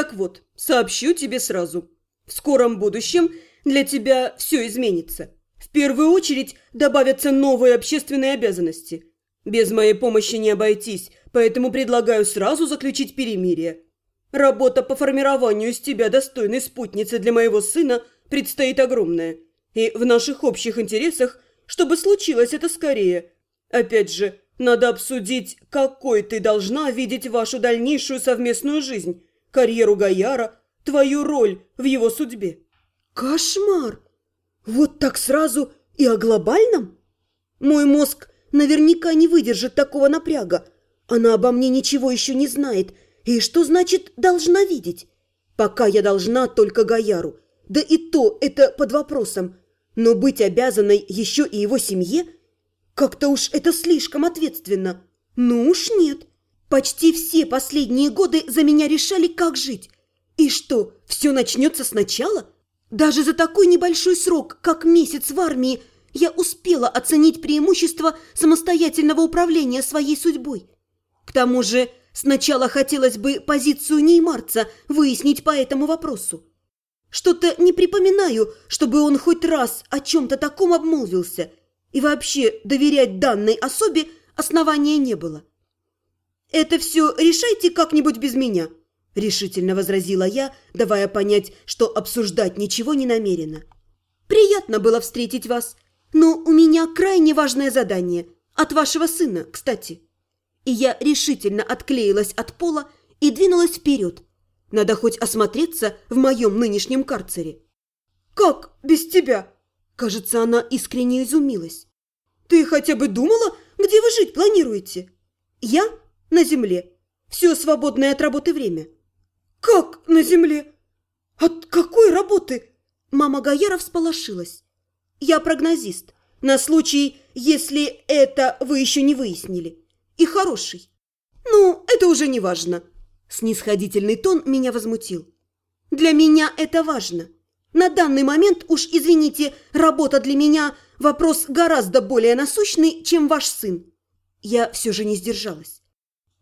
Так вот, сообщу тебе сразу. В скором будущем для тебя все изменится. В первую очередь добавятся новые общественные обязанности. Без моей помощи не обойтись, поэтому предлагаю сразу заключить перемирие. Работа по формированию из тебя достойной спутницы для моего сына предстоит огромная. И в наших общих интересах, чтобы случилось это скорее. Опять же, надо обсудить, какой ты должна видеть вашу дальнейшую совместную жизнь, карьеру Гаяра, твою роль в его судьбе. Кошмар! Вот так сразу и о глобальном? Мой мозг наверняка не выдержит такого напряга. Она обо мне ничего еще не знает. И что значит «должна видеть»? Пока я должна только Гаяру. Да и то это под вопросом. Но быть обязанной еще и его семье? Как-то уж это слишком ответственно. Ну уж нет. Почти все последние годы за меня решали, как жить. И что, все начнется сначала? Даже за такой небольшой срок, как месяц в армии, я успела оценить преимущество самостоятельного управления своей судьбой. К тому же сначала хотелось бы позицию неймарца выяснить по этому вопросу. Что-то не припоминаю, чтобы он хоть раз о чем-то таком обмолвился, и вообще доверять данной особе основания не было. «Это все решайте как-нибудь без меня», – решительно возразила я, давая понять, что обсуждать ничего не намерена. «Приятно было встретить вас, но у меня крайне важное задание. От вашего сына, кстати». И я решительно отклеилась от пола и двинулась вперед. Надо хоть осмотреться в моем нынешнем карцере. «Как без тебя?» Кажется, она искренне изумилась. «Ты хотя бы думала, где вы жить планируете?» «Я на земле. Все свободное от работы время». «Как на земле? От какой работы?» Мама Гаяра всполошилась. Я прогнозист, на случай, если это вы еще не выяснили. И хороший. Ну, это уже не важно. Снисходительный тон меня возмутил. Для меня это важно. На данный момент, уж извините, работа для меня – вопрос гораздо более насущный, чем ваш сын. Я все же не сдержалась.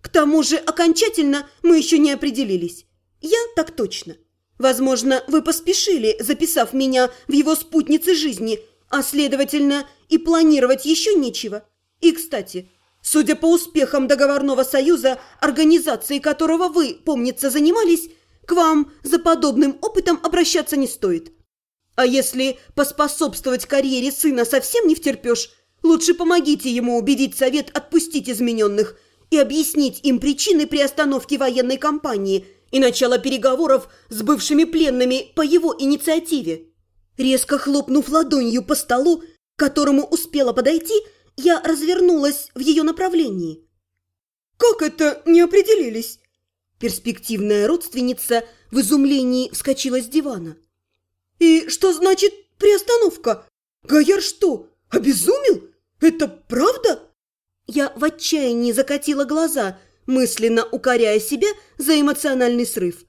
К тому же окончательно мы еще не определились. Я так точно. Возможно, вы поспешили, записав меня в его спутнице жизни, а, следовательно, и планировать еще нечего. И, кстати, судя по успехам договорного союза, организации которого вы, помнится, занимались, к вам за подобным опытом обращаться не стоит. А если поспособствовать карьере сына совсем не втерпешь, лучше помогите ему убедить совет отпустить измененных и объяснить им причины приостановки военной кампании – и начало переговоров с бывшими пленными по его инициативе. Резко хлопнув ладонью по столу, к которому успела подойти, я развернулась в ее направлении. «Как это не определились?» Перспективная родственница в изумлении вскочила с дивана. «И что значит приостановка? Гаяр что, обезумел? Это правда?» Я в отчаянии закатила глаза – мысленно укоряя себя за эмоциональный срыв.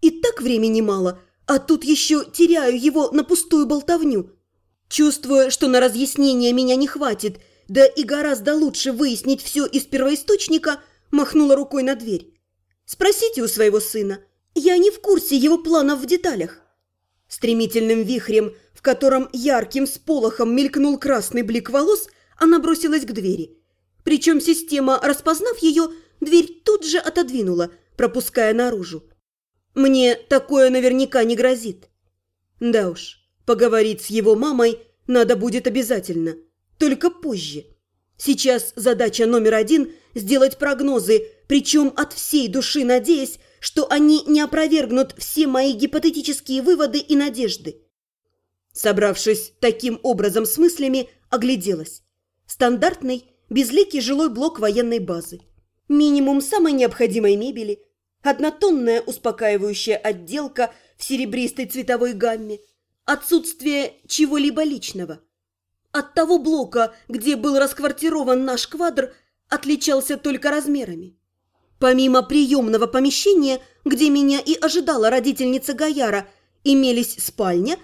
И так времени мало, а тут еще теряю его на пустую болтовню. Чувствуя, что на разъяснение меня не хватит, да и гораздо лучше выяснить все из первоисточника, махнула рукой на дверь. «Спросите у своего сына. Я не в курсе его планов в деталях». Стремительным вихрем, в котором ярким сполохом мелькнул красный блик волос, она бросилась к двери. Причем система, распознав ее, Дверь тут же отодвинула, пропуская наружу. Мне такое наверняка не грозит. Да уж, поговорить с его мамой надо будет обязательно, только позже. Сейчас задача номер один – сделать прогнозы, причем от всей души надеясь, что они не опровергнут все мои гипотетические выводы и надежды. Собравшись таким образом с мыслями, огляделась. Стандартный, безликий жилой блок военной базы минимум самой необходимой мебели, однотонная успокаивающая отделка в серебристой цветовой гамме, отсутствие чего-либо личного. От того блока, где был расквартирован наш квадр, отличался только размерами. Помимо приемного помещения, где меня и ожидала родительница Гаяра, имелись спальня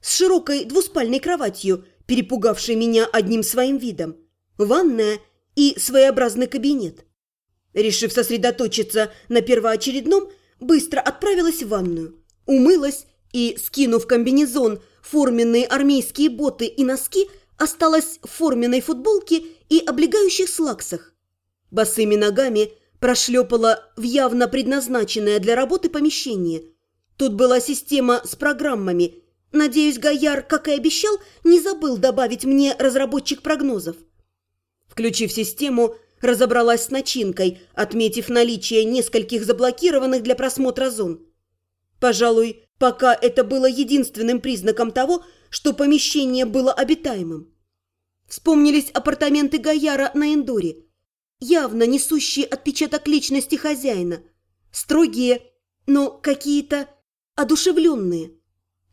с широкой двуспальной кроватью, перепугавшей меня одним своим видом, ванная и своеобразный кабинет. Решив сосредоточиться на первоочередном, быстро отправилась в ванную, умылась и, скинув комбинезон, форменные армейские боты и носки, осталась в форменной футболке и облегающих слаксах. Босыми ногами прошлепала в явно предназначенное для работы помещение. Тут была система с программами. Надеюсь, Гояр, как и обещал, не забыл добавить мне разработчик прогнозов. Включив систему, разобралась с начинкой, отметив наличие нескольких заблокированных для просмотра зон. Пожалуй, пока это было единственным признаком того, что помещение было обитаемым. Вспомнились апартаменты Гаяра на Эндоре, явно несущие отпечаток личности хозяина, строгие, но какие-то одушевленные.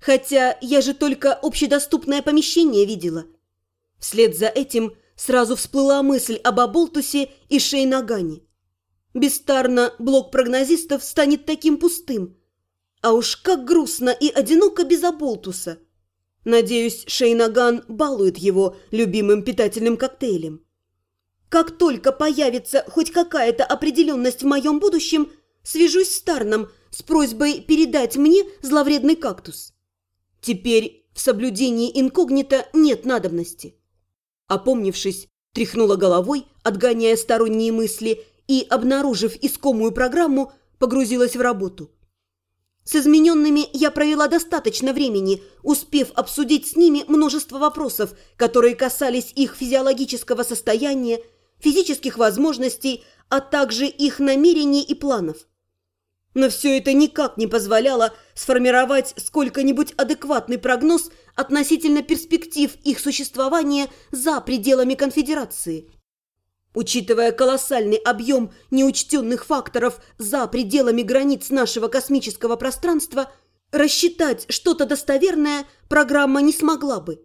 Хотя я же только общедоступное помещение видела. Вслед за этим сразу всплыла мысль об Аболтусе и Шейнагане. Бестарно блок прогнозистов станет таким пустым. А уж как грустно и одиноко без Аболтуса. Надеюсь, Шейнаган балует его любимым питательным коктейлем. Как только появится хоть какая-то определенность в моем будущем, свяжусь с Тарном с просьбой передать мне зловредный кактус. Теперь в соблюдении инкогнито нет надобности. Опомнившись, тряхнула головой, отгоняя сторонние мысли, и, обнаружив искомую программу, погрузилась в работу. С измененными я провела достаточно времени, успев обсудить с ними множество вопросов, которые касались их физиологического состояния, физических возможностей, а также их намерений и планов. Но все это никак не позволяло сформировать сколько-нибудь адекватный прогноз относительно перспектив их существования за пределами конфедерации. Учитывая колоссальный объем неучтенных факторов за пределами границ нашего космического пространства, рассчитать что-то достоверное программа не смогла бы.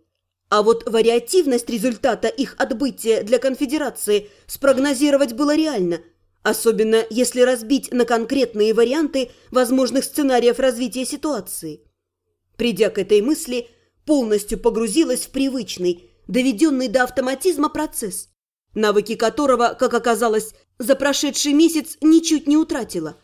А вот вариативность результата их отбытия для конфедерации спрогнозировать было реально – особенно если разбить на конкретные варианты возможных сценариев развития ситуации. Придя к этой мысли, полностью погрузилась в привычный, доведенный до автоматизма процесс, навыки которого, как оказалось, за прошедший месяц ничуть не утратила.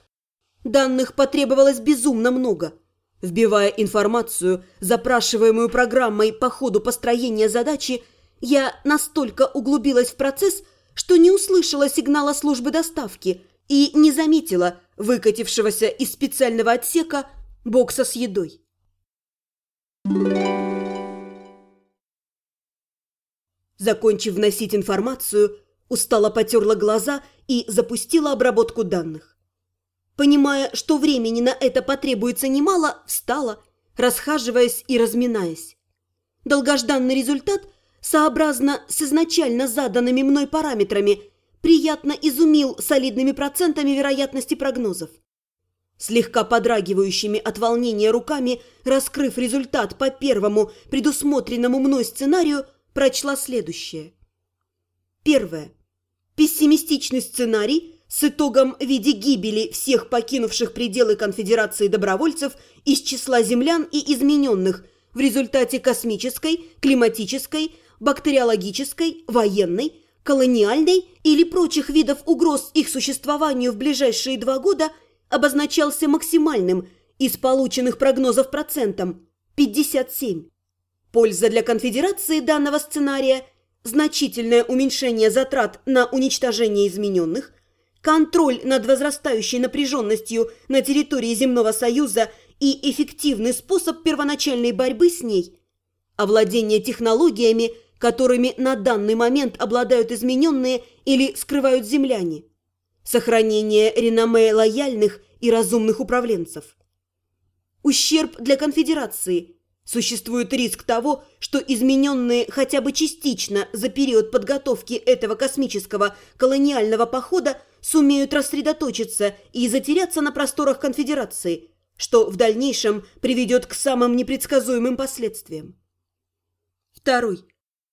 Данных потребовалось безумно много. Вбивая информацию, запрашиваемую программой по ходу построения задачи, я настолько углубилась в процесс – что не услышала сигнала службы доставки и не заметила выкатившегося из специального отсека бокса с едой. Закончив вносить информацию, устало потерла глаза и запустила обработку данных. Понимая, что времени на это потребуется немало, встала, расхаживаясь и разминаясь. Долгожданный результат сообразно с изначально заданными мной параметрами, приятно изумил солидными процентами вероятности прогнозов. Слегка подрагивающими от волнения руками, раскрыв результат по первому предусмотренному мной сценарию, прочла следующее. Первое. Пессимистичный сценарий с итогом в виде гибели всех покинувших пределы конфедерации добровольцев из числа землян и измененных в результате космической, климатической, бактериологической, военной, колониальной или прочих видов угроз их существованию в ближайшие два года обозначался максимальным из полученных прогнозов процентом – 57. Польза для конфедерации данного сценария – значительное уменьшение затрат на уничтожение измененных, контроль над возрастающей напряженностью на территории Земного Союза и эффективный способ первоначальной борьбы с ней, овладение технологиями – которыми на данный момент обладают измененные или скрывают земляне. Сохранение реноме лояльных и разумных управленцев. Ущерб для конфедерации. Существует риск того, что измененные хотя бы частично за период подготовки этого космического колониального похода сумеют рассредоточиться и затеряться на просторах конфедерации, что в дальнейшем приведет к самым непредсказуемым последствиям. Второй.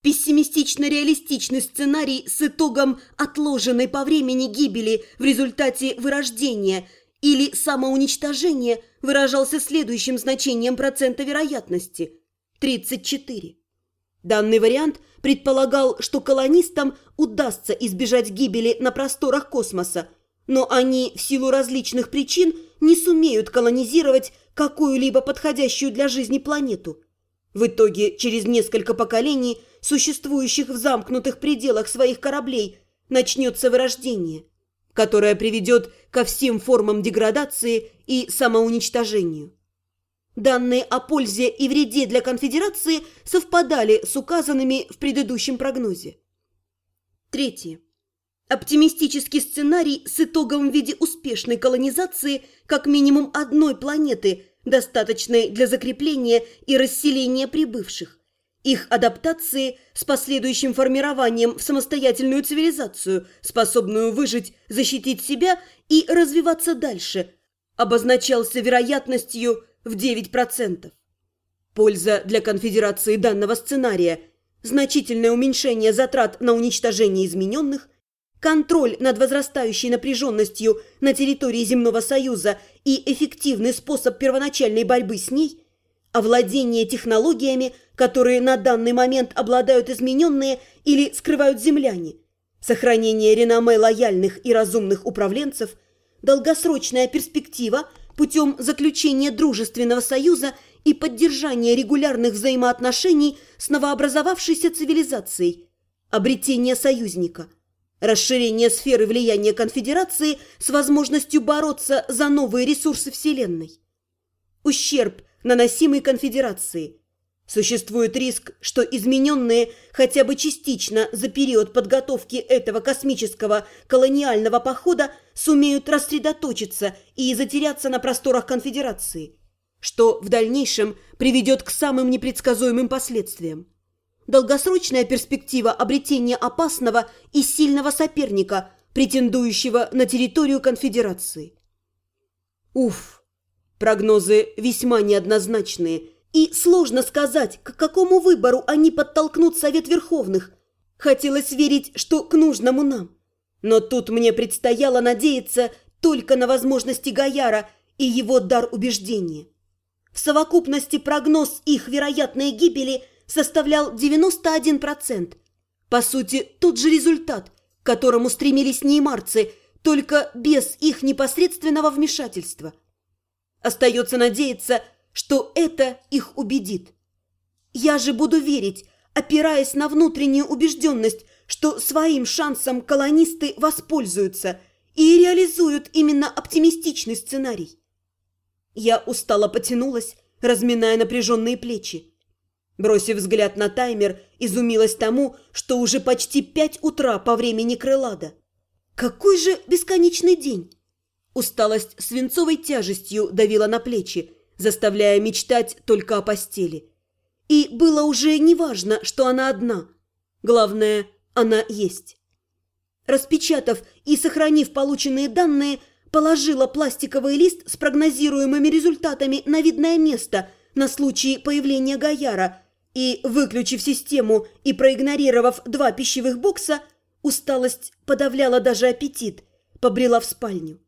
Пессимистично-реалистичный сценарий с итогом отложенной по времени гибели в результате вырождения или самоуничтожения выражался следующим значением процента вероятности – 34. Данный вариант предполагал, что колонистам удастся избежать гибели на просторах космоса, Но они в силу различных причин не сумеют колонизировать какую-либо подходящую для жизни планету. В итоге, через несколько поколений, существующих в замкнутых пределах своих кораблей, начнется вырождение, которое приведет ко всем формам деградации и самоуничтожению. Данные о пользе и вреде для конфедерации совпадали с указанными в предыдущем прогнозе. Третье. Оптимистический сценарий с итогом в виде успешной колонизации как минимум одной планеты, достаточной для закрепления и расселения прибывших, их адаптации с последующим формированием в самостоятельную цивилизацию, способную выжить, защитить себя и развиваться дальше, обозначался вероятностью в 9%. Польза для конфедерации данного сценария – значительное уменьшение затрат на уничтожение измененных, контроль над возрастающей напряженностью на территории Земного Союза и эффективный способ первоначальной борьбы с ней, овладение технологиями, которые на данный момент обладают измененные или скрывают земляне, сохранение реноме лояльных и разумных управленцев, долгосрочная перспектива путем заключения дружественного союза и поддержания регулярных взаимоотношений с новообразовавшейся цивилизацией, обретение союзника – расширение сферы влияния конфедерации с возможностью бороться за новые ресурсы Вселенной. Ущерб, наносимый конфедерации. Существует риск, что измененные хотя бы частично за период подготовки этого космического колониального похода сумеют рассредоточиться и затеряться на просторах конфедерации, что в дальнейшем приведет к самым непредсказуемым последствиям долгосрочная перспектива обретения опасного и сильного соперника, претендующего на территорию конфедерации. Уф, прогнозы весьма неоднозначные, и сложно сказать, к какому выбору они подтолкнут Совет Верховных. Хотелось верить, что к нужному нам. Но тут мне предстояло надеяться только на возможности Гаяра и его дар убеждения. В совокупности прогноз их вероятной гибели – составлял 91%. По сути, тот же результат, к которому стремились неймарцы, только без их непосредственного вмешательства. Остается надеяться, что это их убедит. Я же буду верить, опираясь на внутреннюю убежденность, что своим шансом колонисты воспользуются и реализуют именно оптимистичный сценарий. Я устало потянулась, разминая напряженные плечи. Бросив взгляд на таймер, изумилась тому, что уже почти пять утра по времени крылада. Какой же бесконечный день! Усталость свинцовой тяжестью давила на плечи, заставляя мечтать только о постели. И было уже неважно, что она одна. Главное, она есть. Распечатав и сохранив полученные данные, положила пластиковый лист с прогнозируемыми результатами на видное место на случай появления Гаяра – и, выключив систему и проигнорировав два пищевых бокса, усталость подавляла даже аппетит, побрела в спальню.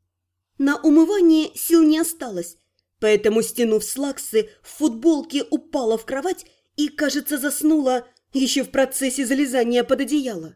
На умывание сил не осталось, поэтому, стянув слаксы, в футболке упала в кровать и, кажется, заснула еще в процессе залезания под одеяло.